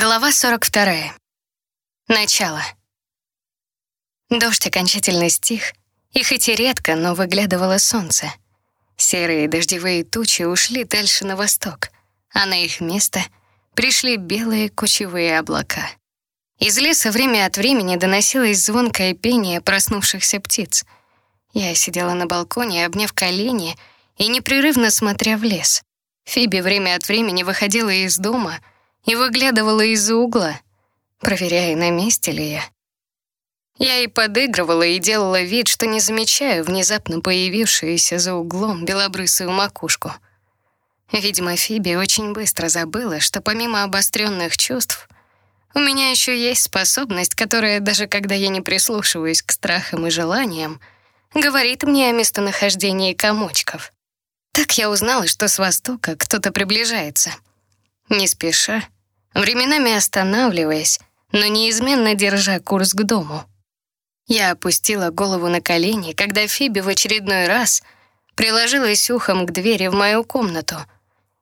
Глава 42. Начало. Дождь окончательно стих, и хоть и редко, но выглядывало солнце. Серые дождевые тучи ушли дальше на восток, а на их место пришли белые кучевые облака. Из леса время от времени доносилось звонкое пение проснувшихся птиц. Я сидела на балконе, обняв колени и непрерывно смотря в лес. Фиби время от времени выходила из дома — и выглядывала из-за угла, проверяя, на месте ли я. Я и подыгрывала, и делала вид, что не замечаю внезапно появившуюся за углом белобрысую макушку. Видимо, Фиби очень быстро забыла, что помимо обостренных чувств, у меня еще есть способность, которая, даже когда я не прислушиваюсь к страхам и желаниям, говорит мне о местонахождении комочков. Так я узнала, что с востока кто-то приближается. Не спеша, временами останавливаясь, но неизменно держа курс к дому. Я опустила голову на колени, когда Фиби в очередной раз приложилась ухом к двери в мою комнату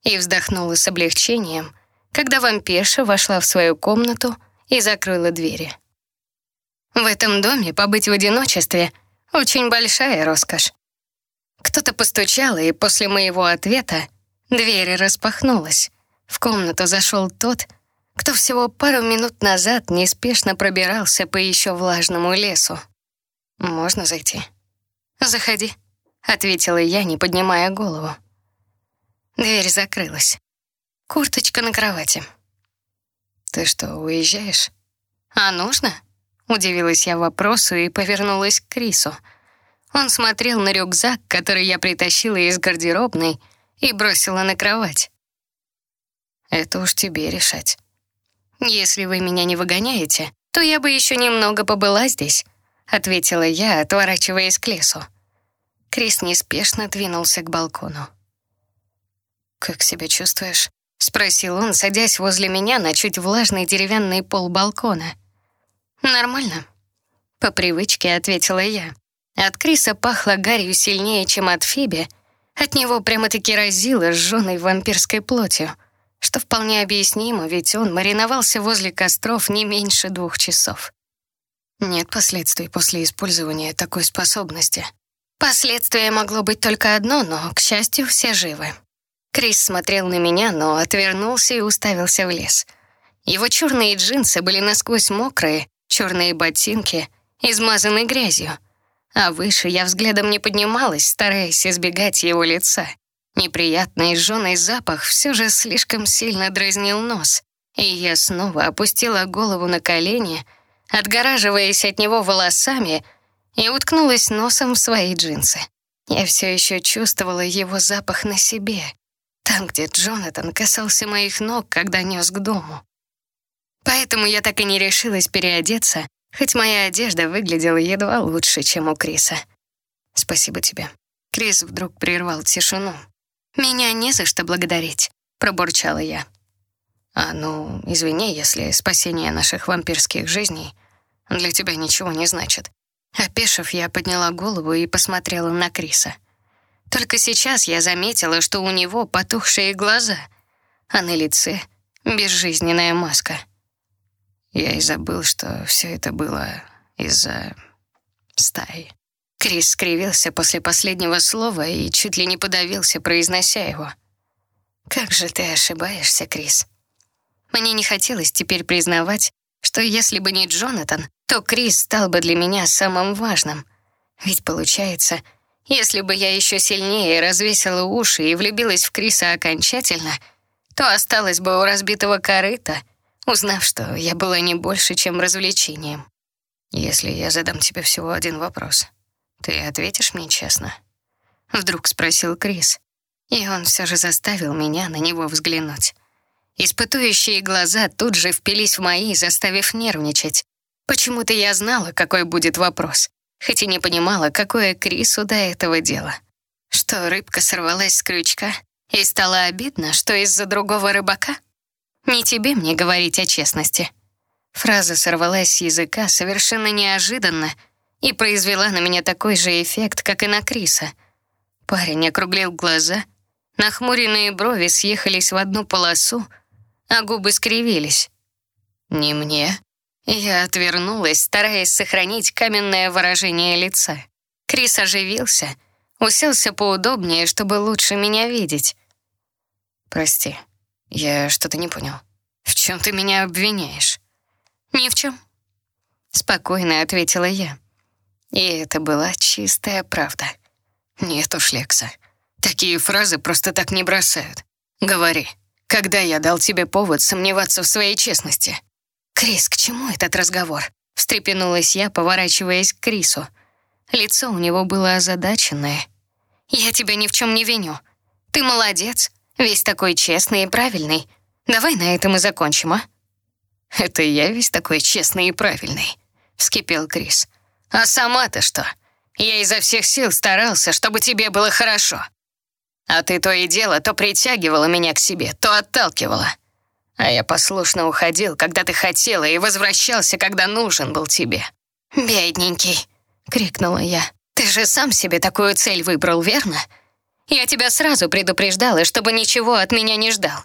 и вздохнула с облегчением, когда вампирша вошла в свою комнату и закрыла двери. В этом доме побыть в одиночестве — очень большая роскошь. Кто-то постучал, и после моего ответа дверь распахнулась. В комнату зашел тот, кто всего пару минут назад неспешно пробирался по еще влажному лесу. «Можно зайти?» «Заходи», — ответила я, не поднимая голову. Дверь закрылась. Курточка на кровати. «Ты что, уезжаешь?» «А нужно?» — удивилась я вопросу и повернулась к Крису. Он смотрел на рюкзак, который я притащила из гардеробной и бросила на кровать. «Это уж тебе решать». «Если вы меня не выгоняете, то я бы еще немного побыла здесь», ответила я, отворачиваясь к лесу. Крис неспешно двинулся к балкону. «Как себя чувствуешь?» — спросил он, садясь возле меня на чуть влажный деревянный пол балкона. «Нормально», — по привычке ответила я. От Криса пахло гарью сильнее, чем от Фиби. От него прямо-таки разило сжёной вампирской плотью — что вполне объяснимо, ведь он мариновался возле костров не меньше двух часов. Нет последствий после использования такой способности. Последствия могло быть только одно, но, к счастью, все живы. Крис смотрел на меня, но отвернулся и уставился в лес. Его черные джинсы были насквозь мокрые, черные ботинки измазаны грязью, а выше я взглядом не поднималась, стараясь избегать его лица. Неприятный жженый запах все же слишком сильно дразнил нос, и я снова опустила голову на колени, отгораживаясь от него волосами, и уткнулась носом в свои джинсы. Я все еще чувствовала его запах на себе, там, где Джонатан касался моих ног, когда нес к дому. Поэтому я так и не решилась переодеться, хоть моя одежда выглядела едва лучше, чем у Криса. «Спасибо тебе». Крис вдруг прервал тишину. «Меня не за что благодарить», — пробурчала я. «А ну, извини, если спасение наших вампирских жизней для тебя ничего не значит». Опешив, я подняла голову и посмотрела на Криса. Только сейчас я заметила, что у него потухшие глаза, а на лице безжизненная маска. Я и забыл, что все это было из-за стаи. Крис скривился после последнего слова и чуть ли не подавился, произнося его. «Как же ты ошибаешься, Крис?» Мне не хотелось теперь признавать, что если бы не Джонатан, то Крис стал бы для меня самым важным. Ведь получается, если бы я еще сильнее развесила уши и влюбилась в Криса окончательно, то осталась бы у разбитого корыта, узнав, что я была не больше, чем развлечением. Если я задам тебе всего один вопрос, «Ты ответишь мне честно?» Вдруг спросил Крис, и он все же заставил меня на него взглянуть. Испытующие глаза тут же впились в мои, заставив нервничать. Почему-то я знала, какой будет вопрос, хоть и не понимала, какое Крису до этого дело. Что рыбка сорвалась с крючка, и стало обидно, что из-за другого рыбака? Не тебе мне говорить о честности. Фраза сорвалась с языка совершенно неожиданно, и произвела на меня такой же эффект, как и на Криса. Парень округлил глаза, нахмуренные брови съехались в одну полосу, а губы скривились. «Не мне». Я отвернулась, стараясь сохранить каменное выражение лица. Крис оживился, уселся поудобнее, чтобы лучше меня видеть. «Прости, я что-то не понял. В чем ты меня обвиняешь?» «Ни в чем», — спокойно ответила я. И это была чистая правда. «Нет уж, Лекса, такие фразы просто так не бросают. Говори, когда я дал тебе повод сомневаться в своей честности?» «Крис, к чему этот разговор?» Встрепенулась я, поворачиваясь к Крису. Лицо у него было озадаченное. «Я тебя ни в чем не виню. Ты молодец, весь такой честный и правильный. Давай на этом и закончим, а?» «Это я весь такой честный и правильный», — вскипел Крис. «А сама-то что? Я изо всех сил старался, чтобы тебе было хорошо. А ты то и дело то притягивала меня к себе, то отталкивала. А я послушно уходил, когда ты хотела, и возвращался, когда нужен был тебе». «Бедненький», — крикнула я. «Ты же сам себе такую цель выбрал, верно? Я тебя сразу предупреждала, чтобы ничего от меня не ждал.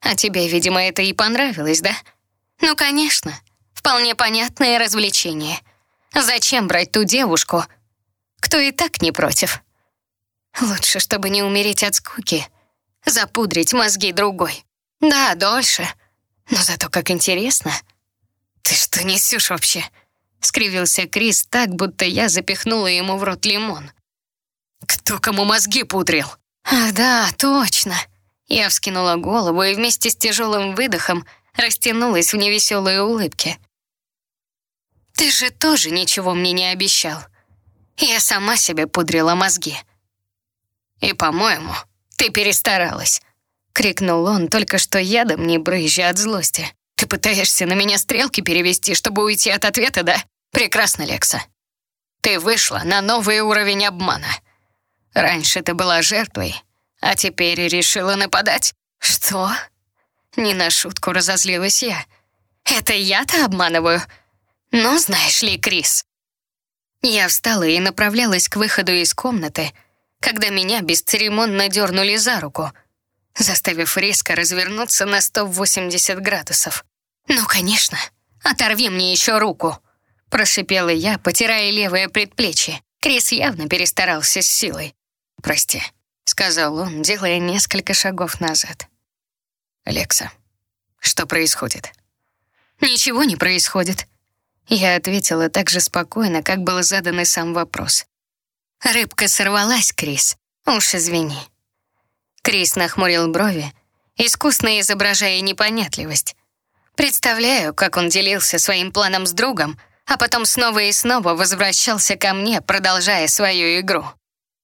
А тебе, видимо, это и понравилось, да? Ну, конечно. Вполне понятное развлечение. Зачем брать ту девушку, кто и так не против? Лучше, чтобы не умереть от скуки, запудрить мозги другой. Да, дольше. Но зато как интересно. Ты что несешь вообще? Скривился Крис так, будто я запихнула ему в рот лимон. Кто кому мозги пудрил? А, да, точно. Я вскинула голову и вместе с тяжелым выдохом растянулась в невеселой улыбке. Ты же тоже ничего мне не обещал. Я сама себе пудрила мозги. И, по-моему, ты перестаралась. — крикнул он, только что ядом не брызжа от злости. «Ты пытаешься на меня стрелки перевести, чтобы уйти от ответа, да? Прекрасно, Лекса. Ты вышла на новый уровень обмана. Раньше ты была жертвой, а теперь решила нападать. Что?» Не на шутку разозлилась я. «Это я-то обманываю? Ну, знаешь ли, Крис...» Я встала и направлялась к выходу из комнаты, когда меня бесцеремонно дернули за руку — заставив резко развернуться на 180 градусов. «Ну, конечно, оторви мне еще руку!» Прошипела я, потирая левое предплечье. Крис явно перестарался с силой. «Прости», — сказал он, делая несколько шагов назад. «Лекса, что происходит?» «Ничего не происходит», — я ответила так же спокойно, как был задан и сам вопрос. «Рыбка сорвалась, Крис. Уж извини». Крис нахмурил брови, искусно изображая непонятливость. Представляю, как он делился своим планом с другом, а потом снова и снова возвращался ко мне, продолжая свою игру.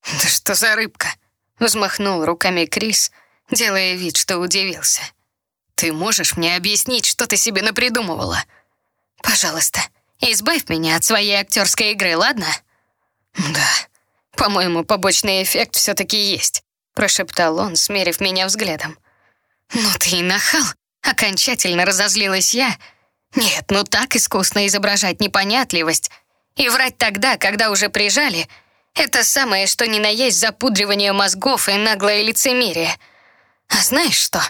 «Да что за рыбка?» — взмахнул руками Крис, делая вид, что удивился. «Ты можешь мне объяснить, что ты себе напридумывала?» «Пожалуйста, избавь меня от своей актерской игры, ладно?» «Да, по-моему, побочный эффект все-таки есть прошептал он, смерив меня взглядом. «Ну ты и нахал!» — окончательно разозлилась я. «Нет, ну так искусно изображать непонятливость и врать тогда, когда уже прижали, это самое, что ни на есть запудривание мозгов и наглое лицемерие. А знаешь что?»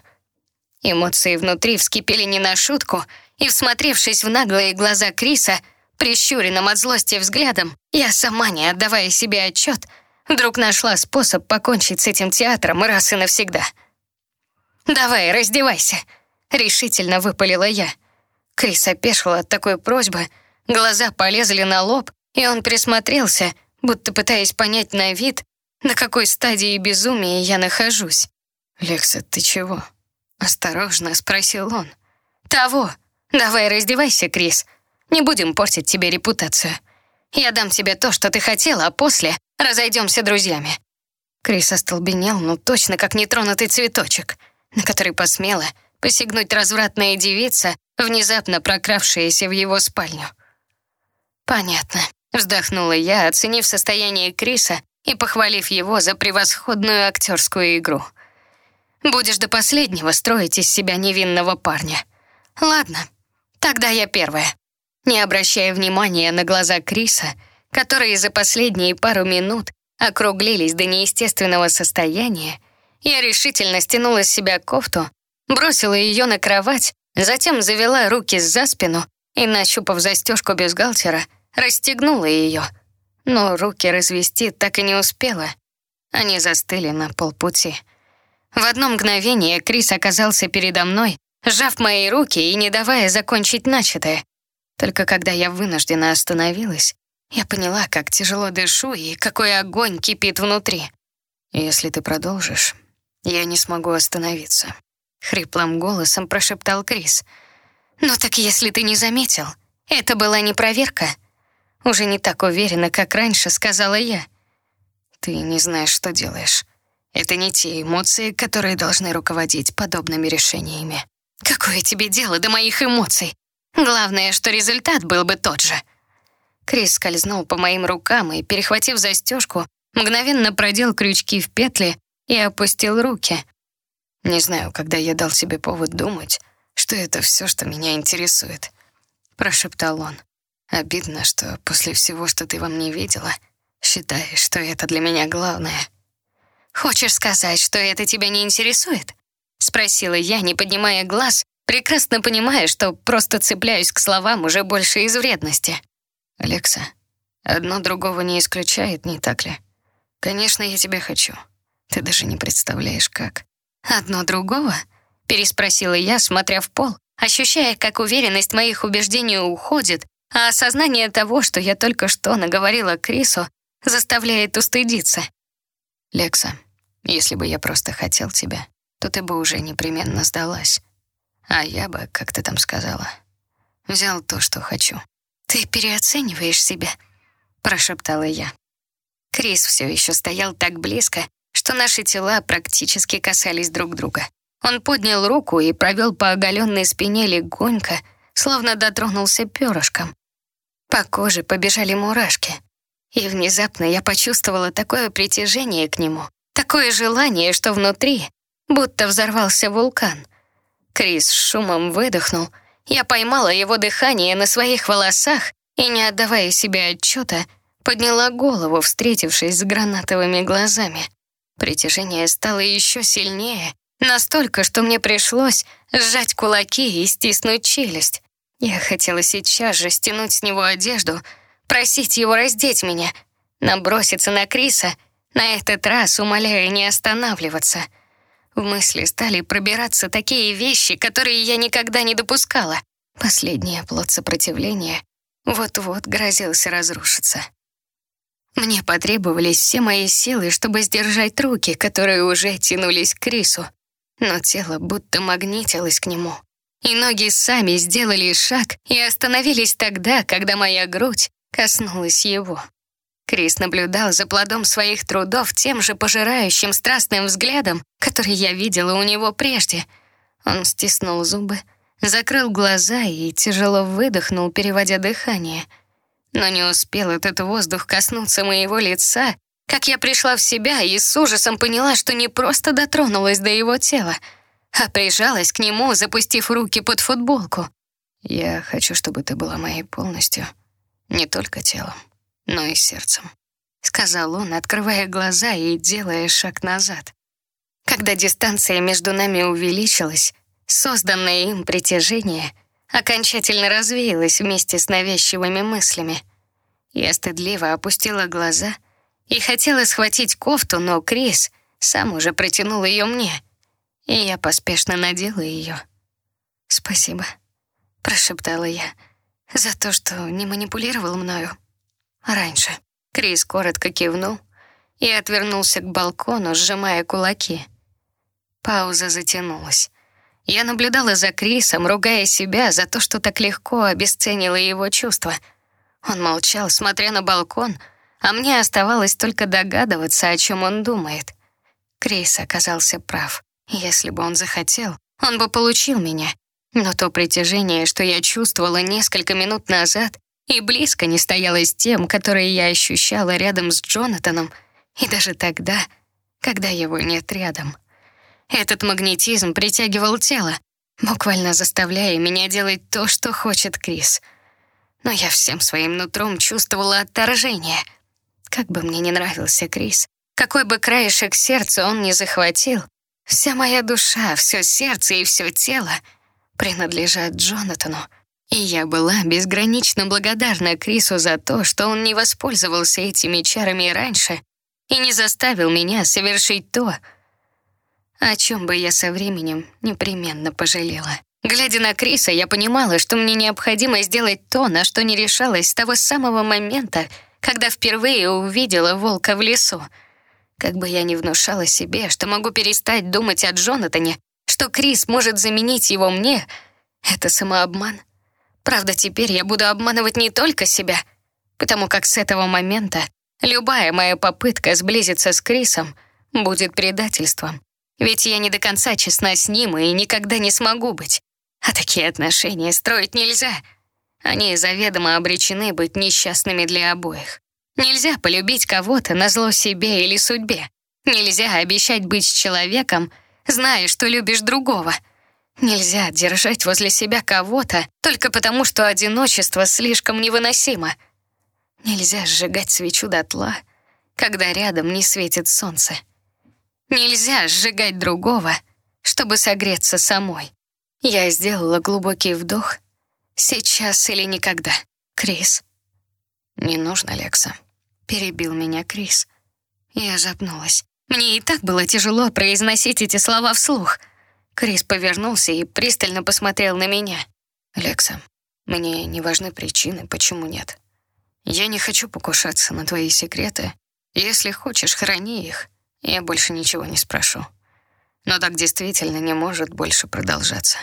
Эмоции внутри вскипели не на шутку, и, всмотревшись в наглые глаза Криса, прищуренным от злости взглядом, я сама, не отдавая себе отчет, Вдруг нашла способ покончить с этим театром раз и навсегда. «Давай, раздевайся», — решительно выпалила я. Крис опешил от такой просьбы, глаза полезли на лоб, и он присмотрелся, будто пытаясь понять на вид, на какой стадии безумия я нахожусь. «Лекса, ты чего?» — осторожно спросил он. «Того. Давай раздевайся, Крис. Не будем портить тебе репутацию. Я дам тебе то, что ты хотела, а после разойдемся друзьями». Крис остолбенел, ну точно как нетронутый цветочек, на который посмела посягнуть развратная девица, внезапно прокравшаяся в его спальню. «Понятно», — вздохнула я, оценив состояние Криса и похвалив его за превосходную актерскую игру. «Будешь до последнего строить из себя невинного парня. Ладно, тогда я первая». Не обращая внимания на глаза Криса, которые за последние пару минут округлились до неестественного состояния, я решительно стянула с себя кофту, бросила ее на кровать, затем завела руки за спину и, нащупав застежку бюстгальтера, расстегнула ее. Но руки развести так и не успела. Они застыли на полпути. В одно мгновение Крис оказался передо мной, сжав мои руки и не давая закончить начатое. Только когда я вынуждена остановилась, я поняла, как тяжело дышу и какой огонь кипит внутри. «Если ты продолжишь, я не смогу остановиться», — хриплым голосом прошептал Крис. «Ну так если ты не заметил, это была не проверка». Уже не так уверенно, как раньше, сказала я. «Ты не знаешь, что делаешь. Это не те эмоции, которые должны руководить подобными решениями». «Какое тебе дело до моих эмоций? Главное, что результат был бы тот же». Крис скользнул по моим рукам и, перехватив застежку, мгновенно продел крючки в петли и опустил руки. Не знаю, когда я дал себе повод думать, что это все, что меня интересует, прошептал он. Обидно, что после всего, что ты во мне видела, считаешь, что это для меня главное. Хочешь сказать, что это тебя не интересует? Спросила я, не поднимая глаз, прекрасно понимая, что просто цепляюсь к словам уже больше из вредности. Алекса, одно другого не исключает, не так ли? Конечно, я тебя хочу. Ты даже не представляешь, как. Одно другого? Переспросила я, смотря в пол, ощущая, как уверенность моих убеждений уходит, а осознание того, что я только что наговорила Крису, заставляет устыдиться. Лекса, если бы я просто хотел тебя, то ты бы уже непременно сдалась. А я бы, как ты там сказала, взял то, что хочу. «Ты переоцениваешь себя», — прошептала я. Крис все еще стоял так близко, что наши тела практически касались друг друга. Он поднял руку и провел по оголенной спине легонько, словно дотронулся перышком. По коже побежали мурашки. И внезапно я почувствовала такое притяжение к нему, такое желание, что внутри будто взорвался вулкан. Крис шумом выдохнул — я поймала его дыхание на своих волосах и, не отдавая себе отчета, подняла голову, встретившись с гранатовыми глазами. Притяжение стало еще сильнее, настолько, что мне пришлось сжать кулаки и стиснуть челюсть. Я хотела сейчас же стянуть с него одежду, просить его раздеть меня, наброситься на Криса, на этот раз умоляя не останавливаться — в мысли стали пробираться такие вещи, которые я никогда не допускала. Последний плод сопротивления вот-вот грозился разрушиться. Мне потребовались все мои силы, чтобы сдержать руки, которые уже тянулись к Крису. Но тело будто магнитилось к нему. И ноги сами сделали шаг и остановились тогда, когда моя грудь коснулась его. Крис наблюдал за плодом своих трудов тем же пожирающим страстным взглядом, который я видела у него прежде. Он стиснул зубы, закрыл глаза и тяжело выдохнул, переводя дыхание. Но не успел этот воздух коснуться моего лица, как я пришла в себя и с ужасом поняла, что не просто дотронулась до его тела, а прижалась к нему, запустив руки под футболку. «Я хочу, чтобы ты была моей полностью, не только телом» но и сердцем», — сказал он, открывая глаза и делая шаг назад. Когда дистанция между нами увеличилась, созданное им притяжение окончательно развеялось вместе с навязчивыми мыслями. Я стыдливо опустила глаза и хотела схватить кофту, но Крис сам уже протянул ее мне, и я поспешно надела ее. «Спасибо», — прошептала я, — «за то, что не манипулировал мною» раньше. Крис коротко кивнул и отвернулся к балкону, сжимая кулаки. Пауза затянулась. Я наблюдала за Крисом, ругая себя за то, что так легко обесценила его чувства. Он молчал, смотря на балкон, а мне оставалось только догадываться, о чем он думает. Крис оказался прав. Если бы он захотел, он бы получил меня. Но то притяжение, что я чувствовала несколько минут назад, и близко не стояла с тем, которое я ощущала рядом с Джонатаном, и даже тогда, когда его нет рядом. Этот магнетизм притягивал тело, буквально заставляя меня делать то, что хочет Крис. Но я всем своим нутром чувствовала отторжение. Как бы мне не нравился Крис, какой бы краешек сердца он ни захватил, вся моя душа, все сердце и все тело принадлежат Джонатану. И я была безгранично благодарна Крису за то, что он не воспользовался этими чарами раньше и не заставил меня совершить то, о чем бы я со временем непременно пожалела. Глядя на Криса, я понимала, что мне необходимо сделать то, на что не решалась с того самого момента, когда впервые увидела волка в лесу. Как бы я ни внушала себе, что могу перестать думать о Джонатане, что Крис может заменить его мне, это самообман. Правда, теперь я буду обманывать не только себя, потому как с этого момента любая моя попытка сблизиться с Крисом будет предательством. Ведь я не до конца честна с ним и никогда не смогу быть. А такие отношения строить нельзя. Они заведомо обречены быть несчастными для обоих. Нельзя полюбить кого-то на зло себе или судьбе. Нельзя обещать быть с человеком, зная, что любишь другого. Нельзя держать возле себя кого-то только потому, что одиночество слишком невыносимо. Нельзя сжигать свечу дотла, когда рядом не светит солнце. Нельзя сжигать другого, чтобы согреться самой. Я сделала глубокий вдох. Сейчас или никогда. Крис. Не нужно, Лекса. Перебил меня Крис. Я запнулась. Мне и так было тяжело произносить эти слова вслух. Крис повернулся и пристально посмотрел на меня. «Лекса, мне не важны причины, почему нет. Я не хочу покушаться на твои секреты. Если хочешь, храни их. Я больше ничего не спрошу. Но так действительно не может больше продолжаться.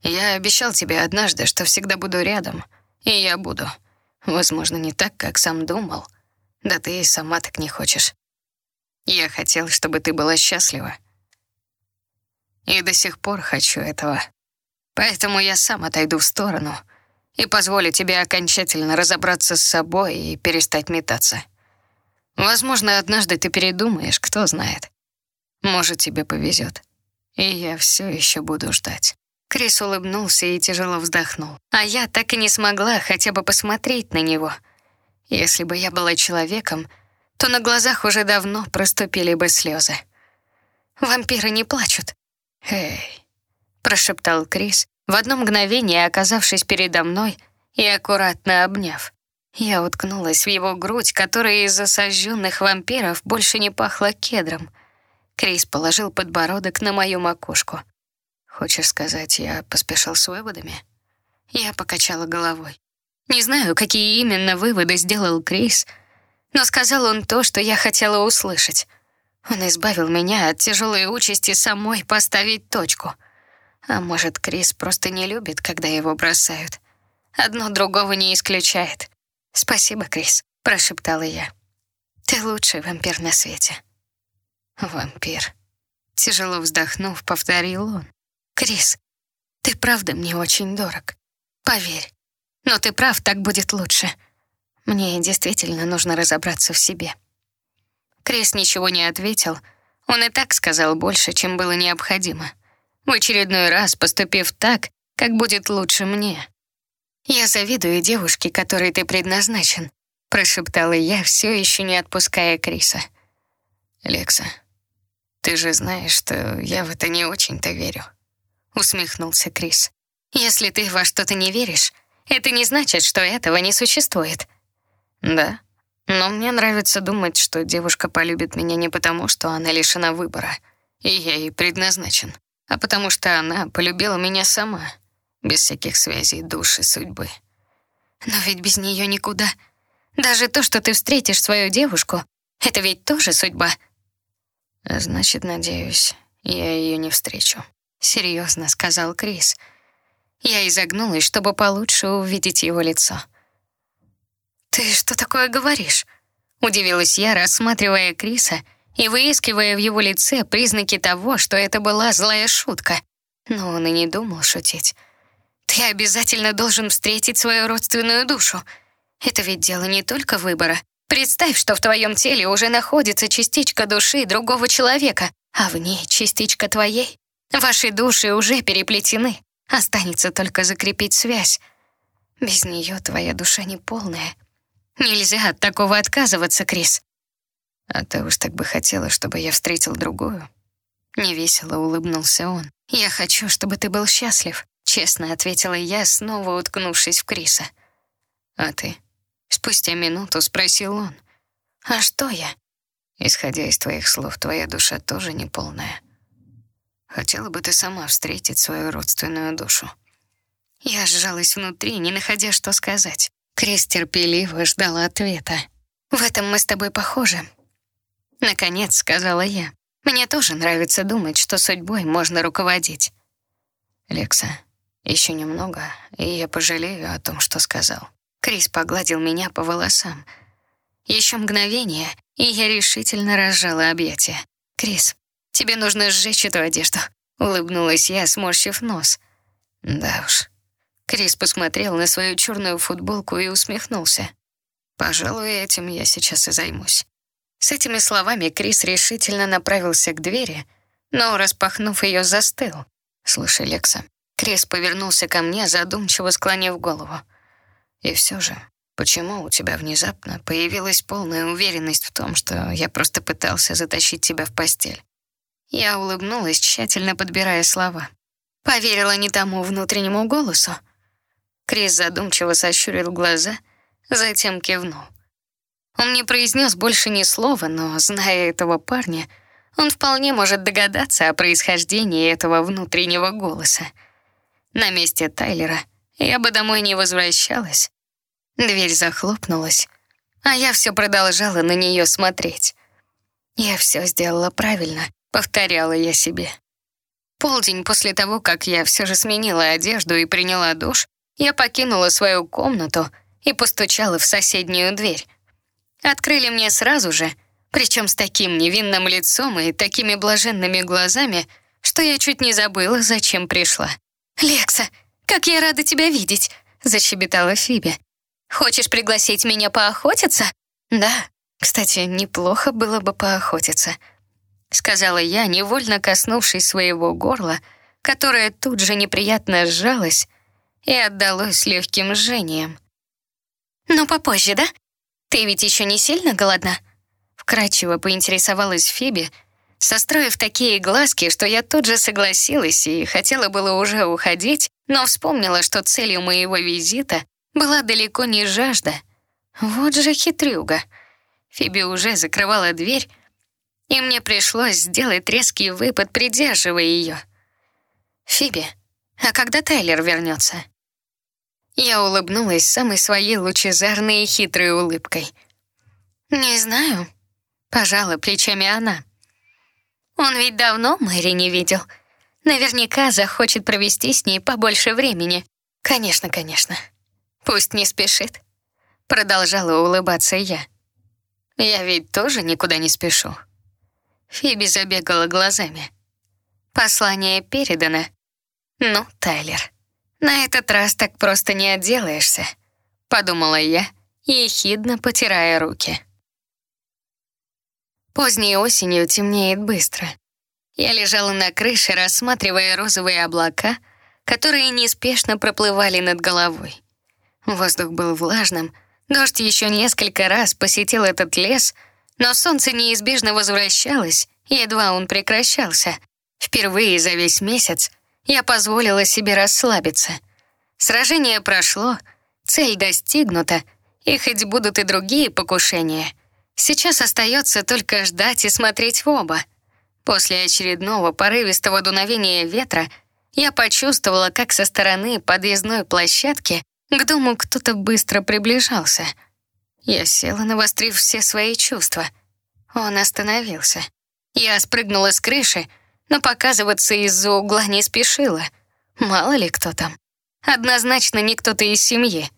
Я обещал тебе однажды, что всегда буду рядом, и я буду. Возможно, не так, как сам думал. Да ты и сама так не хочешь. Я хотел, чтобы ты была счастлива. И до сих пор хочу этого. Поэтому я сам отойду в сторону и позволю тебе окончательно разобраться с собой и перестать метаться. Возможно, однажды ты передумаешь, кто знает. Может, тебе повезет. И я все еще буду ждать. Крис улыбнулся и тяжело вздохнул. А я так и не смогла хотя бы посмотреть на него. Если бы я была человеком, то на глазах уже давно проступили бы слезы. Вампиры не плачут. «Эй», — прошептал Крис, в одно мгновение оказавшись передо мной и аккуратно обняв. Я уткнулась в его грудь, которая из-за сожженных вампиров больше не пахла кедром. Крис положил подбородок на мою макушку. «Хочешь сказать, я поспешил с выводами?» Я покачала головой. Не знаю, какие именно выводы сделал Крис, но сказал он то, что я хотела услышать. Он избавил меня от тяжелой участи самой поставить точку. А может, Крис просто не любит, когда его бросают. Одно другого не исключает. «Спасибо, Крис», — прошептала я. «Ты лучший вампир на свете». «Вампир», — тяжело вздохнув, повторил он. «Крис, ты правда мне очень дорог. Поверь. Но ты прав, так будет лучше. Мне действительно нужно разобраться в себе». Крис ничего не ответил. Он и так сказал больше, чем было необходимо. В очередной раз поступив так, как будет лучше мне. «Я завидую девушке, которой ты предназначен», прошептала я, все еще не отпуская Криса. «Лекса, ты же знаешь, что я в это не очень-то верю», усмехнулся Крис. «Если ты во что-то не веришь, это не значит, что этого не существует». «Да, но мне нравится думать, что девушка полюбит меня не потому, что она лишена выбора, и я ей предназначен, а потому что она полюбила меня сама» без всяких связей души, судьбы. Но ведь без нее никуда. Даже то, что ты встретишь свою девушку, это ведь тоже судьба. Значит, надеюсь, я ее не встречу. Серьезно, сказал Крис. Я изогнулась, чтобы получше увидеть его лицо. Ты что такое говоришь? Удивилась я, рассматривая Криса и выискивая в его лице признаки того, что это была злая шутка. Но он и не думал шутить. Ты обязательно должен встретить свою родственную душу. Это ведь дело не только выбора. Представь, что в твоем теле уже находится частичка души другого человека, а в ней частичка твоей. Ваши души уже переплетены. Останется только закрепить связь. Без нее твоя душа неполная. Нельзя от такого отказываться, Крис. А ты уж так бы хотела, чтобы я встретил другую. Невесело улыбнулся он. Я хочу, чтобы ты был счастлив. Честно ответила я, снова уткнувшись в Криса. «А ты?» Спустя минуту спросил он. «А что я?» «Исходя из твоих слов, твоя душа тоже неполная. Хотела бы ты сама встретить свою родственную душу». Я сжалась внутри, не находя, что сказать. Крис терпеливо ждал ответа. «В этом мы с тобой похожи». Наконец сказала я. «Мне тоже нравится думать, что судьбой можно руководить». «Лекса, еще немного, и я пожалею о том, что сказал». Крис погладил меня по волосам. Еще мгновение, и я решительно разжала объятия. «Крис, тебе нужно сжечь эту одежду», — улыбнулась я, сморщив нос. «Да уж». Крис посмотрел на свою черную футболку и усмехнулся. «Пожалуй, этим я сейчас и займусь». С этими словами Крис решительно направился к двери, но, распахнув ее, застыл. «Слушай, Лекса». Крис повернулся ко мне, задумчиво склонив голову. И все же, почему у тебя внезапно появилась полная уверенность в том, что я просто пытался затащить тебя в постель? Я улыбнулась, тщательно подбирая слова. Поверила не тому внутреннему голосу. Крис задумчиво сощурил глаза, затем кивнул. Он не произнес больше ни слова, но, зная этого парня, он вполне может догадаться о происхождении этого внутреннего голоса. На месте Тайлера я бы домой не возвращалась, Дверь захлопнулась, а я все продолжала на нее смотреть. Я все сделала правильно, повторяла я себе. Полдень после того, как я все же сменила одежду и приняла душ, я покинула свою комнату и постучала в соседнюю дверь. Открыли мне сразу же, причем с таким невинным лицом и такими блаженными глазами, что я чуть не забыла, зачем пришла. «Лекса, как я рада тебя видеть!» — защебетала Фиби. Хочешь пригласить меня поохотиться? Да. Кстати, неплохо было бы поохотиться, сказала я, невольно коснувшись своего горла, которое тут же неприятно сжалось и отдалось легким жжением. Но попозже, да? Ты ведь еще не сильно голодна? Вкрадчиво поинтересовалась Фиби, состроив такие глазки, что я тут же согласилась и хотела было уже уходить, но вспомнила, что целью моего визита была далеко не жажда. Вот же хитрюга. Фиби уже закрывала дверь, и мне пришлось сделать резкий выпад, придерживая ее. «Фиби, а когда Тайлер вернется?» Я улыбнулась самой своей лучезарной и хитрой улыбкой. «Не знаю», — пожала плечами она. «Он ведь давно Мэри не видел. Наверняка захочет провести с ней побольше времени. Конечно, конечно». Пусть не спешит. Продолжала улыбаться я. Я ведь тоже никуда не спешу. Фиби забегала глазами. Послание передано. Ну, Тайлер, на этот раз так просто не отделаешься, подумала я, ехидно потирая руки. Поздней осенью темнеет быстро. Я лежала на крыше, рассматривая розовые облака, которые неспешно проплывали над головой. Воздух был влажным, дождь еще несколько раз посетил этот лес, но солнце неизбежно возвращалось, едва он прекращался. Впервые за весь месяц я позволила себе расслабиться. Сражение прошло, цель достигнута, и хоть будут и другие покушения, сейчас остается только ждать и смотреть в оба. После очередного порывистого дуновения ветра я почувствовала, как со стороны подъездной площадки к дому кто-то быстро приближался. Я села, навострив все свои чувства. Он остановился. Я спрыгнула с крыши, но показываться из-за угла не спешила. Мало ли кто там. Однозначно не кто-то из семьи.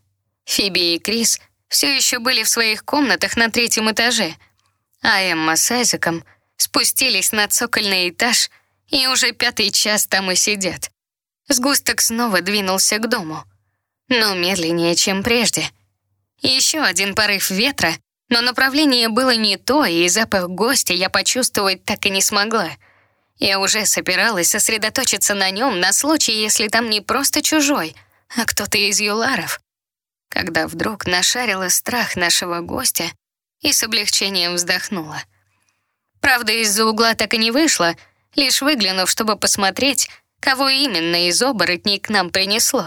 Фиби и Крис все еще были в своих комнатах на третьем этаже, а Эмма с Айзеком спустились на цокольный этаж и уже пятый час там и сидят. Сгусток снова двинулся к дому — но медленнее, чем прежде. Еще один порыв ветра, но направление было не то, и запах гостя я почувствовать так и не смогла. Я уже собиралась сосредоточиться на нем на случай, если там не просто чужой, а кто-то из юларов. Когда вдруг нашарила страх нашего гостя и с облегчением вздохнула. Правда, из-за угла так и не вышла, лишь выглянув, чтобы посмотреть, кого именно из оборотней к нам принесло.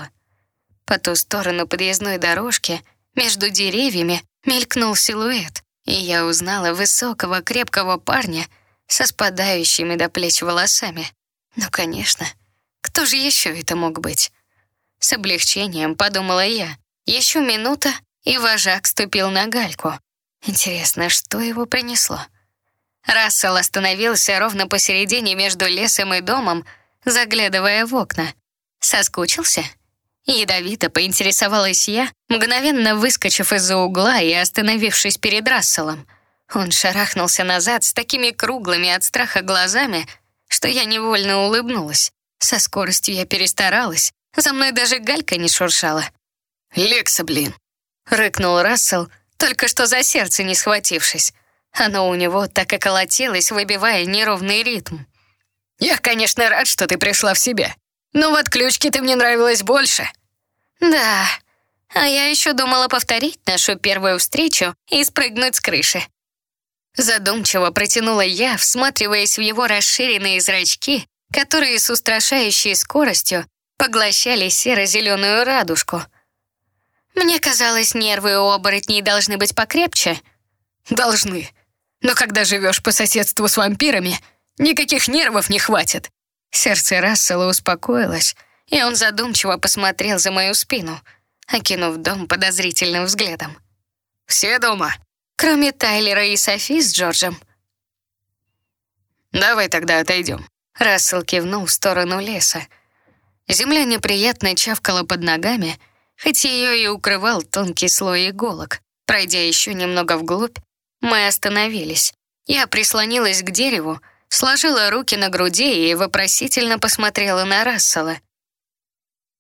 По ту сторону подъездной дорожки, между деревьями, мелькнул силуэт, и я узнала высокого, крепкого парня со спадающими до плеч волосами. Ну, конечно, кто же еще это мог быть? С облегчением подумала я. Еще минута, и вожак ступил на гальку. Интересно, что его принесло? Рассел остановился ровно посередине между лесом и домом, заглядывая в окна. Соскучился? Ядовито поинтересовалась я, мгновенно выскочив из-за угла и остановившись перед Расселом. Он шарахнулся назад с такими круглыми от страха глазами, что я невольно улыбнулась. Со скоростью я перестаралась, за мной даже галька не шуршала. «Лекса, блин!» — рыкнул Рассел, только что за сердце не схватившись. Оно у него так и колотилось, выбивая неровный ритм. «Я, конечно, рад, что ты пришла в себя. Но вот ключки ты мне нравилась больше». «Да, а я еще думала повторить нашу первую встречу и спрыгнуть с крыши». Задумчиво протянула я, всматриваясь в его расширенные зрачки, которые с устрашающей скоростью поглощали серо-зеленую радужку. Мне казалось, нервы у оборотней должны быть покрепче. Должны. Но когда живешь по соседству с вампирами, никаких нервов не хватит. Сердце Рассела успокоилось, и он задумчиво посмотрел за мою спину, окинув дом подозрительным взглядом. «Все дома?» «Кроме Тайлера и Софи с Джорджем». «Давай тогда отойдем». Рассел кивнул в сторону леса. Земля неприятно чавкала под ногами, хоть ее и укрывал тонкий слой иголок. Пройдя еще немного вглубь, мы остановились. Я прислонилась к дереву, сложила руки на груди и вопросительно посмотрела на Рассела.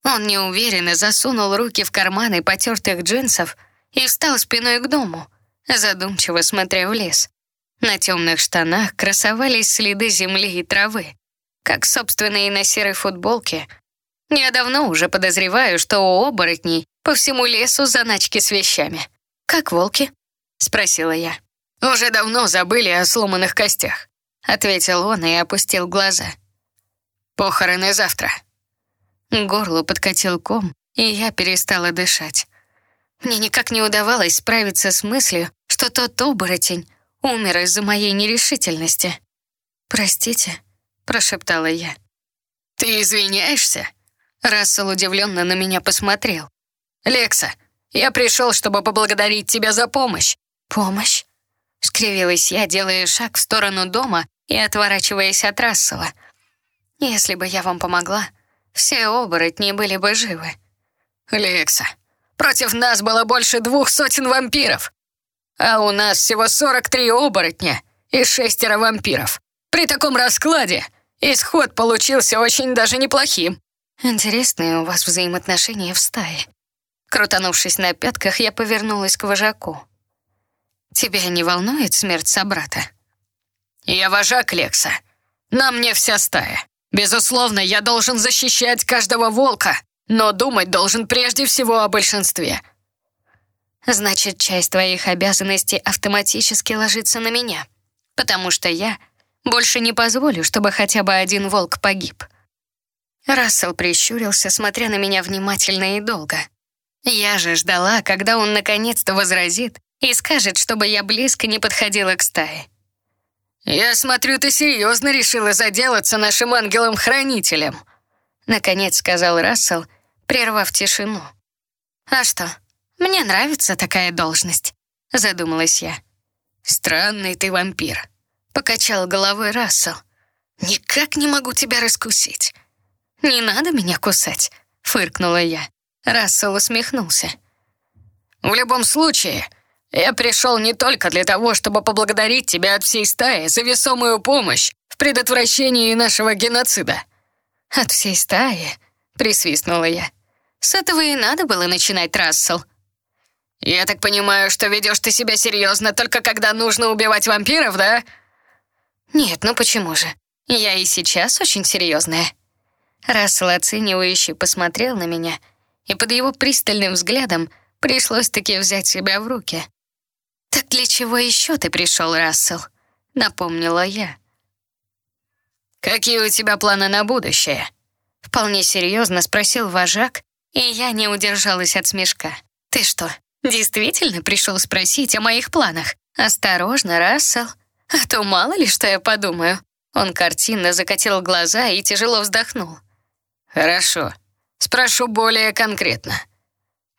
Он неуверенно засунул руки в карманы потертых джинсов и встал спиной к дому, задумчиво смотря в лес. На темных штанах красовались следы земли и травы, как, собственно, и на серой футболке. Я давно уже подозреваю, что у оборотней по всему лесу заначки с вещами. «Как волки?» — спросила я. «Уже давно забыли о сломанных костях», — ответил он и опустил глаза. «Похороны завтра». К горлу подкатил ком, и я перестала дышать. Мне никак не удавалось справиться с мыслью, что тот оборотень умер из-за моей нерешительности. «Простите», — прошептала я. «Ты извиняешься?» Рассел удивленно на меня посмотрел. «Лекса, я пришел, чтобы поблагодарить тебя за помощь». «Помощь?» Скривилась я, делая шаг в сторону дома и отворачиваясь от Рассела. «Если бы я вам помогла, все оборотни были бы живы». «Лекса, против нас было больше двух сотен вампиров, а у нас всего 43 оборотня и шестеро вампиров. При таком раскладе исход получился очень даже неплохим». «Интересные у вас взаимоотношения в стае». Крутанувшись на пятках, я повернулась к вожаку. Тебя не волнует смерть собрата? Я вожак Лекса. На мне вся стая. Безусловно, я должен защищать каждого волка, но думать должен прежде всего о большинстве. Значит, часть твоих обязанностей автоматически ложится на меня, потому что я больше не позволю, чтобы хотя бы один волк погиб. Рассел прищурился, смотря на меня внимательно и долго. Я же ждала, когда он наконец-то возразит и скажет, чтобы я близко не подходила к стае. «Я смотрю, ты серьезно решила заделаться нашим ангелом-хранителем», наконец сказал Рассел, прервав тишину. «А что, мне нравится такая должность», задумалась я. «Странный ты вампир», покачал головой Рассел. «Никак не могу тебя раскусить». «Не надо меня кусать», фыркнула я. Рассел усмехнулся. «В любом случае, я пришел не только для того, чтобы поблагодарить тебя от всей стаи за весомую помощь в предотвращении нашего геноцида». «От всей стаи?» — присвистнула я. «С этого и надо было начинать, Рассел». «Я так понимаю, что ведешь ты себя серьезно только когда нужно убивать вампиров, да?» «Нет, ну почему же? Я и сейчас очень серьезная». Рассел оценивающе посмотрел на меня, и под его пристальным взглядом пришлось таки взять себя в руки. «Так для чего еще ты пришел, Рассел?» — напомнила я. «Какие у тебя планы на будущее?» Вполне серьезно спросил вожак, и я не удержалась от смешка. «Ты что, действительно пришел спросить о моих планах? Осторожно, Рассел, а то мало ли что я подумаю». Он картинно закатил глаза и тяжело вздохнул. «Хорошо. Спрошу более конкретно.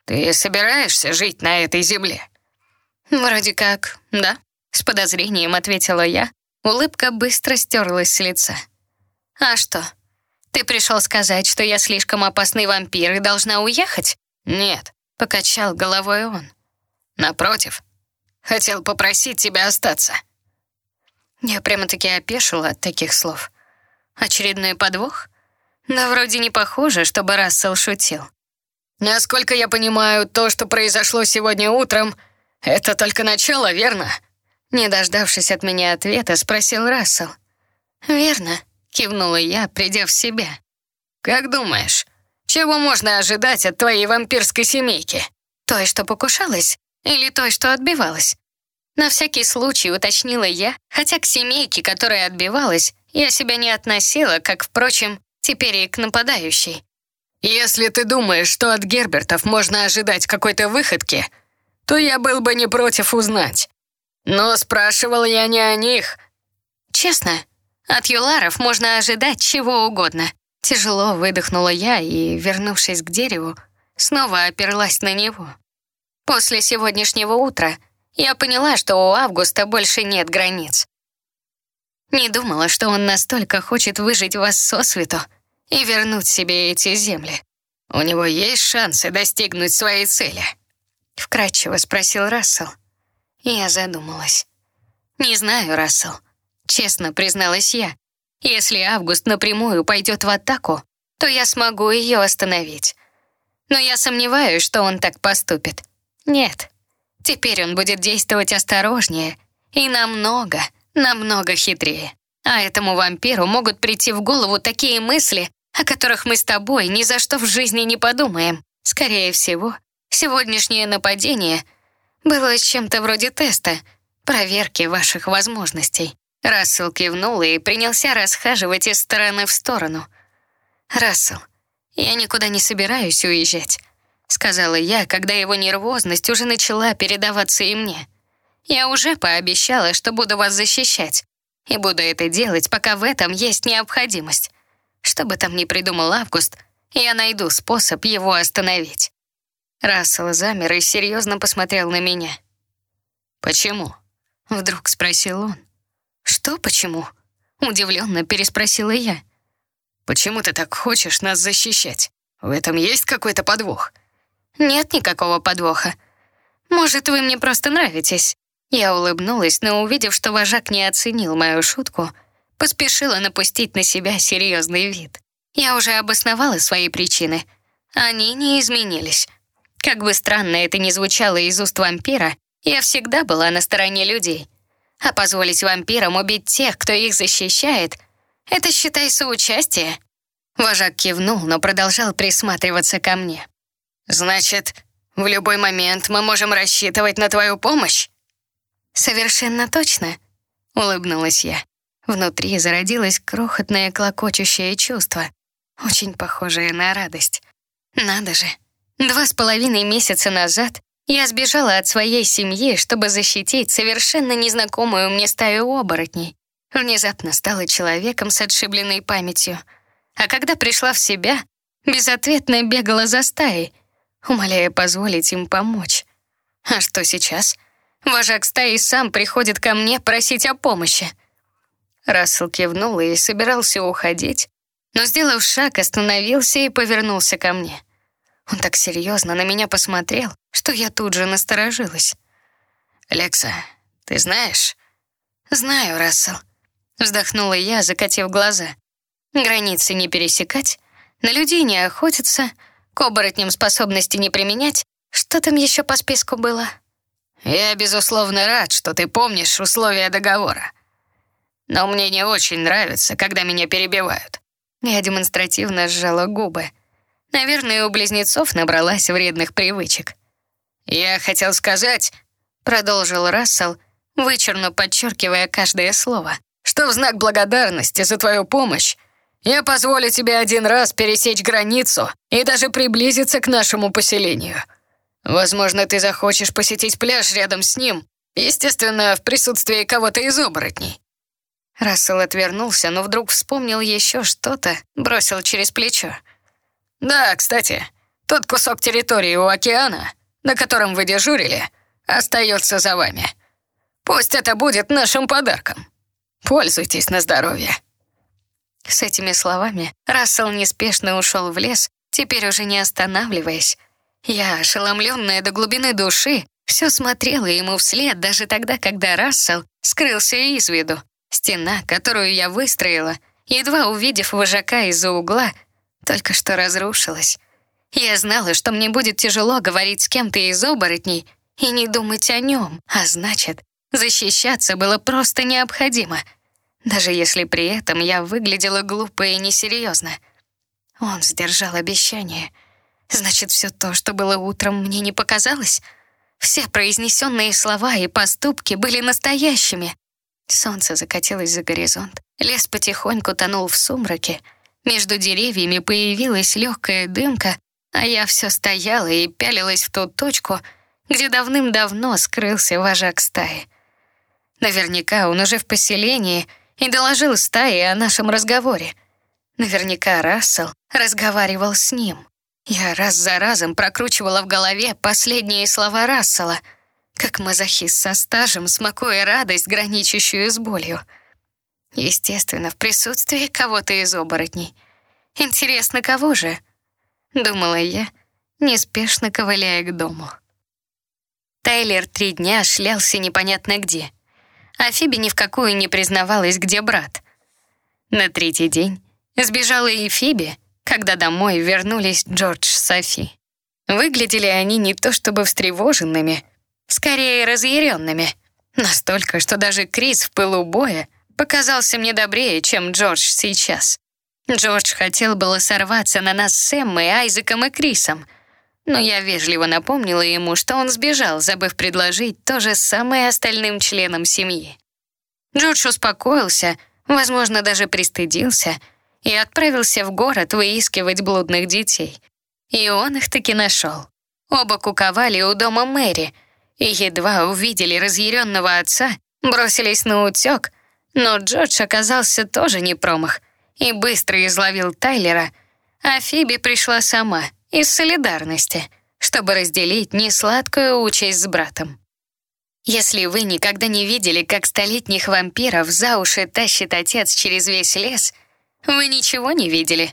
Ты собираешься жить на этой земле?» «Вроде как, да», — с подозрением ответила я. Улыбка быстро стерлась с лица. «А что, ты пришел сказать, что я слишком опасный вампир и должна уехать?» «Нет», — покачал головой он. «Напротив, хотел попросить тебя остаться». Я прямо-таки опешила от таких слов. Очередной подвох? Да вроде не похоже, чтобы Рассел шутил. «Насколько я понимаю, то, что произошло сегодня утром, это только начало, верно?» Не дождавшись от меня ответа, спросил Рассел. «Верно», — кивнула я, придя в себя. «Как думаешь, чего можно ожидать от твоей вампирской семейки?» «Той, что покушалась, или той, что отбивалась?» На всякий случай уточнила я, хотя к семейке, которая отбивалась, я себя не относила, как, впрочем, теперь и к нападающей. «Если ты думаешь, что от Гербертов можно ожидать какой-то выходки, то я был бы не против узнать. Но спрашивал я не о них». «Честно, от Юларов можно ожидать чего угодно». Тяжело выдохнула я и, вернувшись к дереву, снова оперлась на него. После сегодняшнего утра я поняла, что у Августа больше нет границ. Не думала, что он настолько хочет выжить вас сосвету и вернуть себе эти земли. У него есть шансы достигнуть своей цели? Вкратчиво спросил Рассел. Я задумалась. Не знаю, Рассел. Честно призналась я. Если Август напрямую пойдет в атаку, то я смогу ее остановить. Но я сомневаюсь, что он так поступит. Нет. Теперь он будет действовать осторожнее и намного, намного хитрее. А этому вампиру могут прийти в голову такие мысли, о которых мы с тобой ни за что в жизни не подумаем. Скорее всего, сегодняшнее нападение было чем-то вроде теста, проверки ваших возможностей. Рассел кивнул и принялся расхаживать из стороны в сторону. «Рассел, я никуда не собираюсь уезжать», — сказала я, когда его нервозность уже начала передаваться и мне. «Я уже пообещала, что буду вас защищать, и буду это делать, пока в этом есть необходимость. Что бы там ни придумал Август, я найду способ его остановить». Рассел замер и серьезно посмотрел на меня. «Почему?» — вдруг спросил он. «Что почему?» — удивленно переспросила я. «Почему ты так хочешь нас защищать? В этом есть какой-то подвох?» «Нет никакого подвоха. Может, вы мне просто нравитесь?» Я улыбнулась, но увидев, что вожак не оценил мою шутку, поспешила напустить на себя серьезный вид. Я уже обосновала свои причины. Они не изменились. Как бы странно это ни звучало из уст вампира, я всегда была на стороне людей — а позволить вампирам убить тех, кто их защищает, это, считай, соучастие. Вожак кивнул, но продолжал присматриваться ко мне. «Значит, в любой момент мы можем рассчитывать на твою помощь?» «Совершенно точно», — улыбнулась я. Внутри зародилось крохотное клокочущее чувство, очень похожее на радость. Надо же, два с половиной месяца назад я сбежала от своей семьи, чтобы защитить совершенно незнакомую мне стаю оборотней. Внезапно стала человеком с отшибленной памятью. А когда пришла в себя, безответно бегала за стаей, умоляя позволить им помочь. А что сейчас? Вожак стаи сам приходит ко мне просить о помощи. Рассел кивнул и собирался уходить, но, сделав шаг, остановился и повернулся ко мне. Он так серьезно на меня посмотрел, что я тут же насторожилась. «Лекса, ты знаешь?» «Знаю, Рассел», — вздохнула я, закатив глаза. «Границы не пересекать, на людей не охотиться, к оборотням способности не применять. Что там еще по списку было?» «Я, безусловно, рад, что ты помнишь условия договора. Но мне не очень нравится, когда меня перебивают». Я демонстративно сжала губы. Наверное, у близнецов набралась вредных привычек. «Я хотел сказать», — продолжил Рассел, вычурно подчеркивая каждое слово, «что в знак благодарности за твою помощь я позволю тебе один раз пересечь границу и даже приблизиться к нашему поселению. Возможно, ты захочешь посетить пляж рядом с ним, естественно, в присутствии кого-то из оборотней». Рассел отвернулся, но вдруг вспомнил еще что-то, бросил через плечо. «Да, кстати, тот кусок территории у океана, на котором вы дежурили, остается за вами. Пусть это будет нашим подарком. Пользуйтесь на здоровье». С этими словами Рассел неспешно ушел в лес, теперь уже не останавливаясь. Я, ошеломленная до глубины души, все смотрела ему вслед даже тогда, когда Рассел скрылся из виду. Стена, которую я выстроила, едва увидев вожака из-за угла, только что разрушилась. Я знала, что мне будет тяжело говорить с кем-то из оборотней и не думать о нем, а значит, защищаться было просто необходимо — даже если при этом я выглядела глупо и несерьезно. Он сдержал обещание. Значит, все то, что было утром, мне не показалось? Все произнесенные слова и поступки были настоящими. Солнце закатилось за горизонт. Лес потихоньку тонул в сумраке. Между деревьями появилась легкая дымка, а я все стояла и пялилась в ту точку, где давным-давно скрылся вожак стаи. Наверняка он уже в поселении — и доложил стае о нашем разговоре. Наверняка Рассел разговаривал с ним. Я раз за разом прокручивала в голове последние слова Рассела, как мазохист со стажем, смакуя радость, граничащую с болью. Естественно, в присутствии кого-то из оборотней. Интересно, кого же? Думала я, неспешно ковыляя к дому. Тайлер три дня шлялся непонятно где — а Фиби ни в какую не признавалась, где брат. На третий день сбежала и Фиби, когда домой вернулись Джордж с Софи. Выглядели они не то чтобы встревоженными, скорее разъяренными. Настолько, что даже Крис в пылу боя показался мне добрее, чем Джордж сейчас. Джордж хотел было сорваться на нас с Эммой, Айзеком и Крисом — но я вежливо напомнила ему, что он сбежал, забыв предложить то же самое остальным членам семьи. Джордж успокоился, возможно, даже пристыдился, и отправился в город выискивать блудных детей. И он их таки нашел. Оба куковали у дома Мэри, и едва увидели разъяренного отца, бросились на утек, но Джордж оказался тоже не промах и быстро изловил Тайлера, а Фиби пришла сама — из солидарности, чтобы разделить несладкую участь с братом. Если вы никогда не видели, как столетних вампиров за уши тащит отец через весь лес, вы ничего не видели.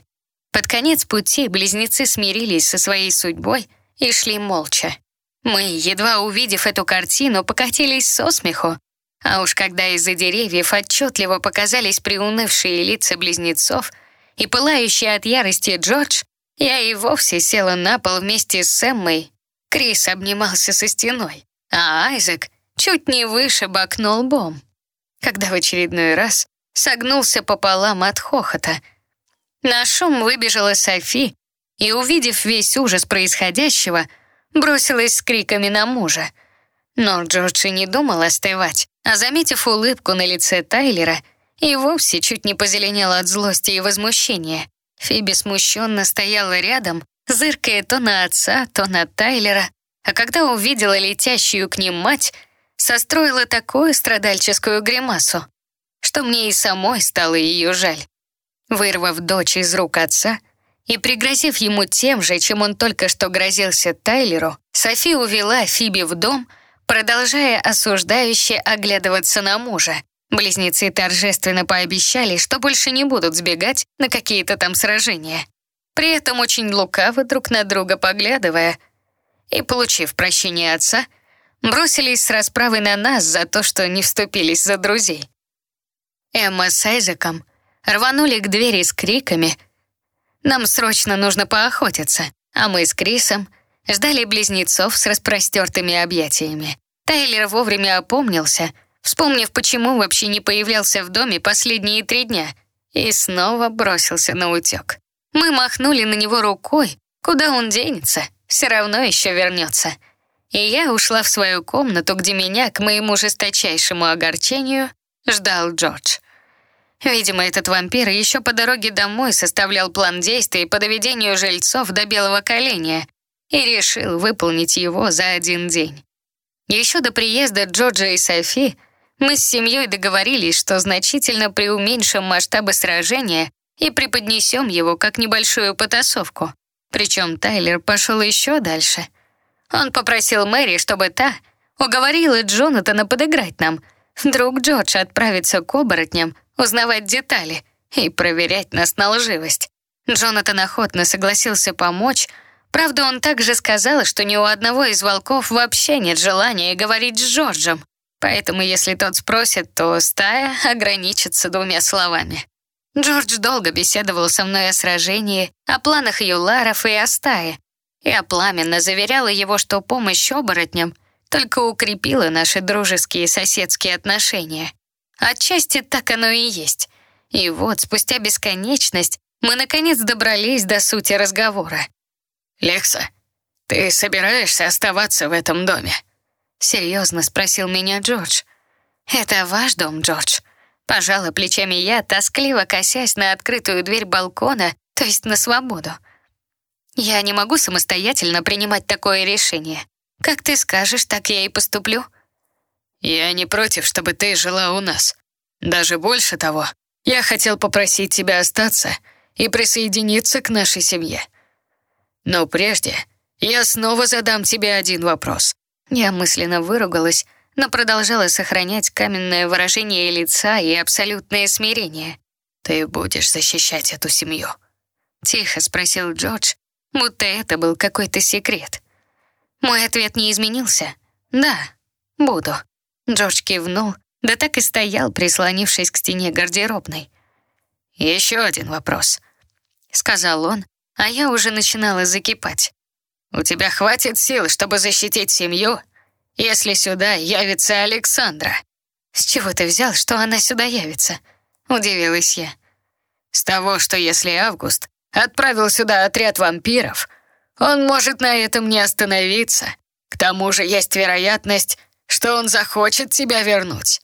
Под конец пути близнецы смирились со своей судьбой и шли молча. Мы, едва увидев эту картину, покатились со смеху, а уж когда из-за деревьев отчетливо показались приунывшие лица близнецов и пылающий от ярости Джордж, я и вовсе села на пол вместе с Эммой. Крис обнимался со стеной, а Айзек чуть не выше бокнул бом, когда в очередной раз согнулся пополам от хохота. На шум выбежала Софи и, увидев весь ужас происходящего, бросилась с криками на мужа. Но Джордж и не думал остывать, а, заметив улыбку на лице Тайлера, и вовсе чуть не позеленел от злости и возмущения. Фиби смущенно стояла рядом, зыркая то на отца, то на Тайлера, а когда увидела летящую к ним мать, состроила такую страдальческую гримасу, что мне и самой стало ее жаль. Вырвав дочь из рук отца и пригрозив ему тем же, чем он только что грозился Тайлеру, Софи увела Фиби в дом, продолжая осуждающе оглядываться на мужа, Близнецы торжественно пообещали, что больше не будут сбегать на какие-то там сражения. При этом очень лукаво друг на друга поглядывая и, получив прощение отца, бросились с расправой на нас за то, что не вступились за друзей. Эмма с Айзеком рванули к двери с криками «Нам срочно нужно поохотиться», а мы с Крисом ждали близнецов с распростертыми объятиями. Тайлер вовремя опомнился — вспомнив, почему вообще не появлялся в доме последние три дня, и снова бросился на утек. Мы махнули на него рукой, куда он денется, все равно еще вернется. И я ушла в свою комнату, где меня, к моему жесточайшему огорчению, ждал Джордж. Видимо, этот вампир еще по дороге домой составлял план действий по доведению жильцов до белого коленя и решил выполнить его за один день. Еще до приезда Джорджа и Софи мы с семьей договорились, что значительно преуменьшим масштабы сражения и преподнесем его как небольшую потасовку. Причем Тайлер пошел еще дальше. Он попросил Мэри, чтобы та уговорила Джонатана подыграть нам. Вдруг Джордж отправится к оборотням, узнавать детали и проверять нас на лживость. Джонатан охотно согласился помочь, правда, он также сказал, что ни у одного из волков вообще нет желания говорить с Джорджем, поэтому если тот спросит, то стая ограничится двумя словами. Джордж долго беседовал со мной о сражении, о планах Юларов и о стае. Я пламенно заверяла его, что помощь оборотням только укрепила наши дружеские соседские отношения. Отчасти так оно и есть. И вот, спустя бесконечность, мы наконец добрались до сути разговора. «Лекса, ты собираешься оставаться в этом доме?» Серьезно спросил меня Джордж. «Это ваш дом, Джордж?» Пожала плечами я, тоскливо косясь на открытую дверь балкона, то есть на свободу. Я не могу самостоятельно принимать такое решение. Как ты скажешь, так я и поступлю. Я не против, чтобы ты жила у нас. Даже больше того, я хотел попросить тебя остаться и присоединиться к нашей семье. Но прежде я снова задам тебе один вопрос. Я мысленно выругалась, но продолжала сохранять каменное выражение лица и абсолютное смирение. «Ты будешь защищать эту семью?» Тихо спросил Джордж, будто это был какой-то секрет. Мой ответ не изменился. «Да, буду». Джордж кивнул, да так и стоял, прислонившись к стене гардеробной. «Еще один вопрос», — сказал он, а я уже начинала закипать. «У тебя хватит сил, чтобы защитить семью если сюда явится Александра». «С чего ты взял, что она сюда явится?» — удивилась я. «С того, что если Август отправил сюда отряд вампиров, он может на этом не остановиться. К тому же есть вероятность, что он захочет тебя вернуть».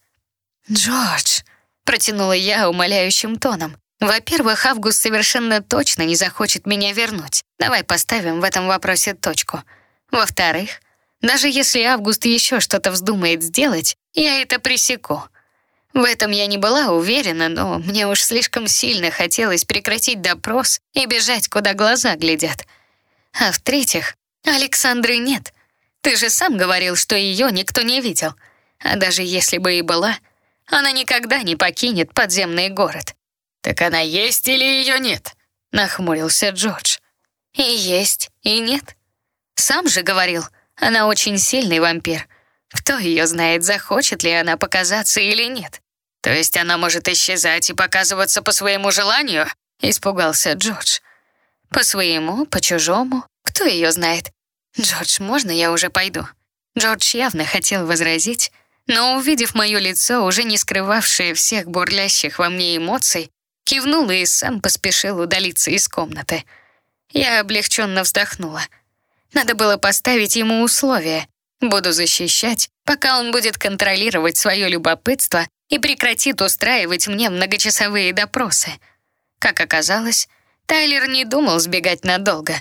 «Джордж», — протянула я умоляющим тоном. «Во-первых, Август совершенно точно не захочет меня вернуть. Давай поставим в этом вопросе точку. Во-вторых, даже если Август еще что-то вздумает сделать, я это пресеку. В этом я не была уверена, но мне уж слишком сильно хотелось прекратить допрос и бежать, куда глаза глядят. А в-третьих, Александры нет. Ты же сам говорил, что ее никто не видел. А даже если бы и была, она никогда не покинет подземный город. «Так она есть или ее нет?» — нахмурился Джордж. «И есть, и нет. Сам же говорил, она очень сильный вампир. Кто ее знает, захочет ли она показаться или нет. То есть она может исчезать и показываться по своему желанию? Испугался Джордж. По своему, по чужому. Кто ее знает? Джордж, можно я уже пойду? Джордж явно хотел возразить, но, увидев мое лицо, уже не скрывавшее всех бурлящих во мне эмоций, кивнул и сам поспешил удалиться из комнаты. Я облегченно вздохнула. Надо было поставить ему условия. Буду защищать, пока он будет контролировать свое любопытство и прекратит устраивать мне многочасовые допросы. Как оказалось, Тайлер не думал сбегать надолго.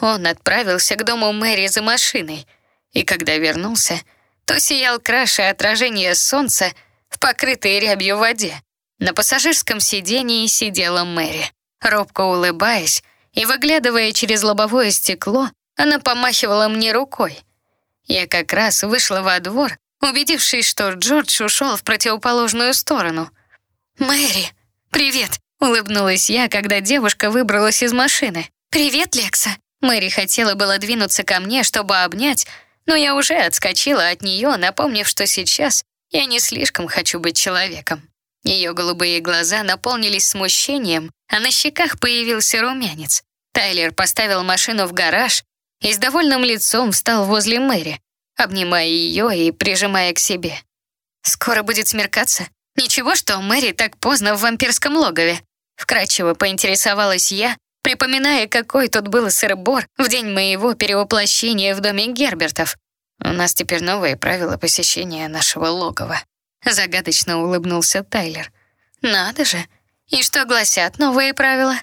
Он отправился к дому Мэри за машиной, и когда вернулся, то сиял краше отражение солнца в покрытой рябью воде. На пассажирском сидении сидела Мэри, робко улыбаясь и выглядывая через лобовое стекло она помахивала мне рукой. Я как раз вышла во двор, убедившись, что Джордж ушел в противоположную сторону. «Мэри, привет!» — улыбнулась я, когда девушка выбралась из машины. «Привет, Лекса!» Мэри хотела было двинуться ко мне, чтобы обнять, но я уже отскочила от нее, напомнив, что сейчас я не слишком хочу быть человеком. Ее голубые глаза наполнились смущением, а на щеках появился румянец. Тайлер поставил машину в гараж, и с довольным лицом встал возле Мэри, обнимая ее и прижимая к себе. «Скоро будет смеркаться. Ничего, что Мэри так поздно в вампирском логове?» Вкратчиво поинтересовалась я, припоминая, какой тут был сыр-бор в день моего перевоплощения в доме Гербертов. «У нас теперь новые правила посещения нашего логова», — загадочно улыбнулся Тайлер. Надо же. И что гласят новые правила?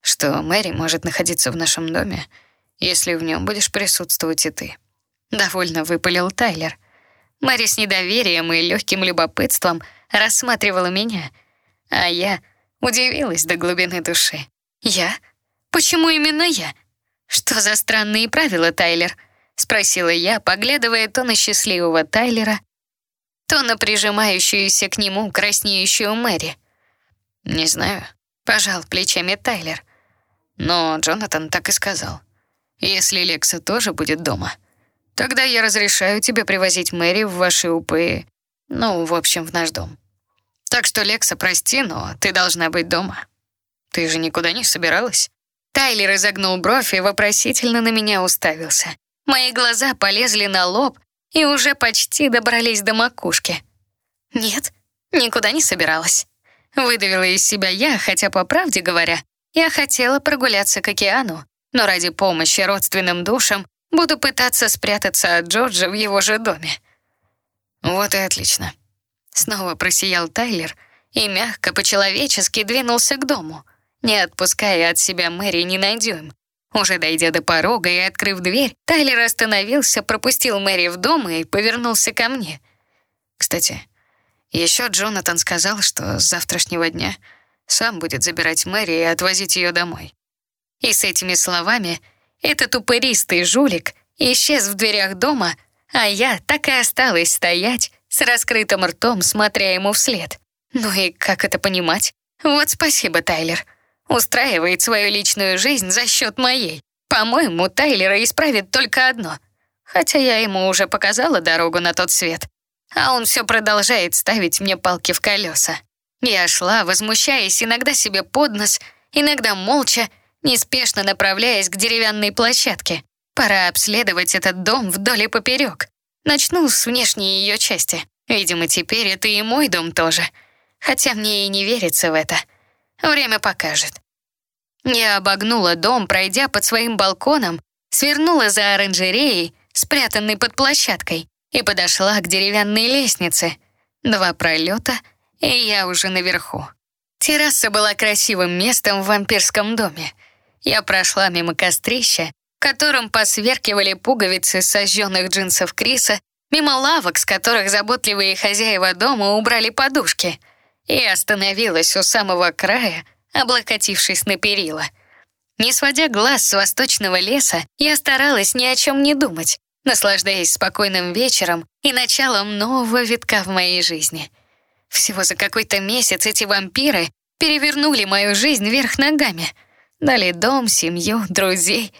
Что Мэри может находиться в нашем доме, если в нем будешь присутствовать и ты. Довольно выпалил Тайлер. Мэри с недоверием и легким любопытством рассматривала меня, а я удивилась до глубины души. Я? Почему именно я? Что за странные правила, Тайлер? спросила я, поглядывая то на счастливого Тайлера, то на прижимающуюся к нему краснеющую Мэри. «Не знаю», — пожал плечами Тайлер. Но Джонатан так и сказал. «Если Лекса тоже будет дома, тогда я разрешаю тебе привозить Мэри в ваши упы, ну, в общем, в наш дом. Так что, Лекса, прости, но ты должна быть дома. Ты же никуда не собиралась?» Тайлер изогнул бровь и вопросительно на меня уставился. Мои глаза полезли на лоб и уже почти добрались до макушки. Нет, никуда не собиралась. Выдавила из себя я, хотя, по правде говоря, я хотела прогуляться к океану, но ради помощи родственным душам буду пытаться спрятаться от Джорджа в его же доме. Вот и отлично. Снова просиял Тайлер и мягко, по-человечески двинулся к дому, не отпуская от себя Мэри ни на дюйм. Уже дойдя до порога и открыв дверь, Тайлер остановился, пропустил Мэри в дом и повернулся ко мне. «Кстати, еще Джонатан сказал, что с завтрашнего дня сам будет забирать Мэри и отвозить ее домой». И с этими словами этот упыристый жулик исчез в дверях дома, а я так и осталась стоять с раскрытым ртом, смотря ему вслед. Ну и как это понимать? Вот спасибо, Тайлер устраивает свою личную жизнь за счет моей. По-моему, Тайлера исправит только одно. Хотя я ему уже показала дорогу на тот свет. А он все продолжает ставить мне палки в колеса. Я шла, возмущаясь иногда себе под нос, иногда молча, неспешно направляясь к деревянной площадке. Пора обследовать этот дом вдоль и поперек. Начну с внешней ее части. Видимо, теперь это и мой дом тоже. Хотя мне и не верится в это. Время покажет. Я обогнула дом, пройдя под своим балконом, свернула за оранжереей, спрятанной под площадкой, и подошла к деревянной лестнице. Два пролета, и я уже наверху. Терраса была красивым местом в вампирском доме. Я прошла мимо кострища, в котором посверкивали пуговицы сожженных джинсов Криса, мимо лавок, с которых заботливые хозяева дома убрали подушки — и остановилась у самого края, облокотившись на перила. Не сводя глаз с восточного леса, я старалась ни о чем не думать, наслаждаясь спокойным вечером и началом нового витка в моей жизни. Всего за какой-то месяц эти вампиры перевернули мою жизнь вверх ногами. Дали дом, семью, друзей.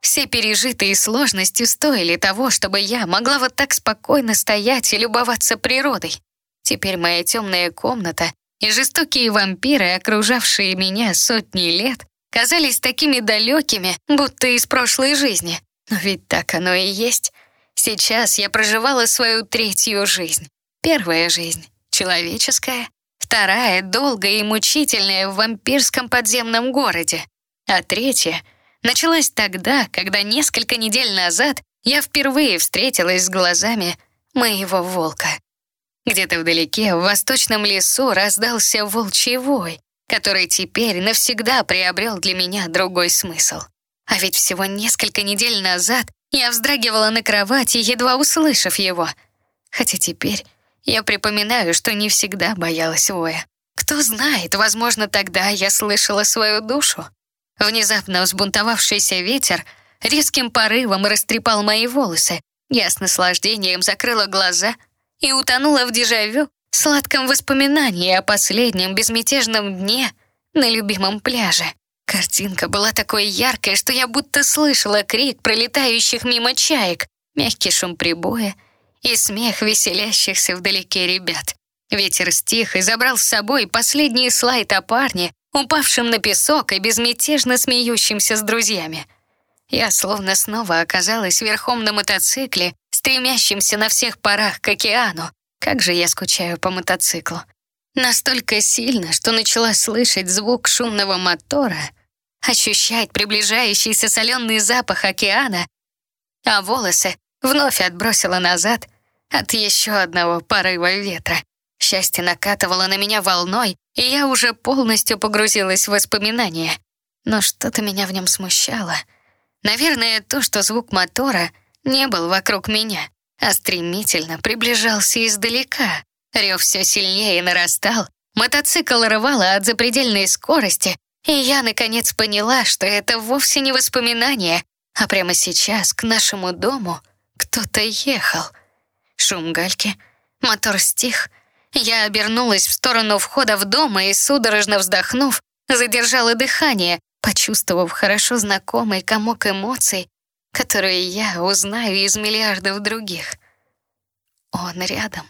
Все пережитые сложности стоили того, чтобы я могла вот так спокойно стоять и любоваться природой. Теперь моя темная комната и жестокие вампиры, окружавшие меня сотни лет, казались такими далекими, будто из прошлой жизни. Но ведь так оно и есть. Сейчас я проживала свою третью жизнь. Первая жизнь — человеческая, вторая — долгая и мучительная в вампирском подземном городе, а третья началась тогда, когда несколько недель назад я впервые встретилась с глазами моего волка. Где-то вдалеке, в восточном лесу, раздался волчий вой, который теперь навсегда приобрел для меня другой смысл. А ведь всего несколько недель назад я вздрагивала на кровати, едва услышав его. Хотя теперь я припоминаю, что не всегда боялась воя. Кто знает, возможно, тогда я слышала свою душу. Внезапно взбунтовавшийся ветер резким порывом растрепал мои волосы. Я с наслаждением закрыла глаза — и утонула в дежавю, сладком воспоминании о последнем безмятежном дне на любимом пляже. Картинка была такой яркой, что я будто слышала крик пролетающих мимо чаек, мягкий шум прибоя и смех веселящихся вдалеке ребят. Ветер стих и забрал с собой последний слайд о парне, упавшем на песок и безмятежно смеющимся с друзьями. Я словно снова оказалась верхом на мотоцикле стремящимся на всех парах к океану. Как же я скучаю по мотоциклу. Настолько сильно, что начала слышать звук шумного мотора, ощущать приближающийся соленый запах океана, а волосы вновь отбросила назад от еще одного порыва ветра. Счастье накатывало на меня волной, и я уже полностью погрузилась в воспоминания. Но что-то меня в нем смущало. Наверное, то, что звук мотора не был вокруг меня, а стремительно приближался издалека. Рев все сильнее нарастал, мотоцикл рвало от запредельной скорости, и я, наконец, поняла, что это вовсе не воспоминания, а прямо сейчас к нашему дому кто-то ехал. Шум гальки, мотор стих — я обернулась в сторону входа в дом и, судорожно вздохнув, задержала дыхание, почувствовав хорошо знакомый комок эмоций, которые я узнаю из миллиардов других. Он рядом.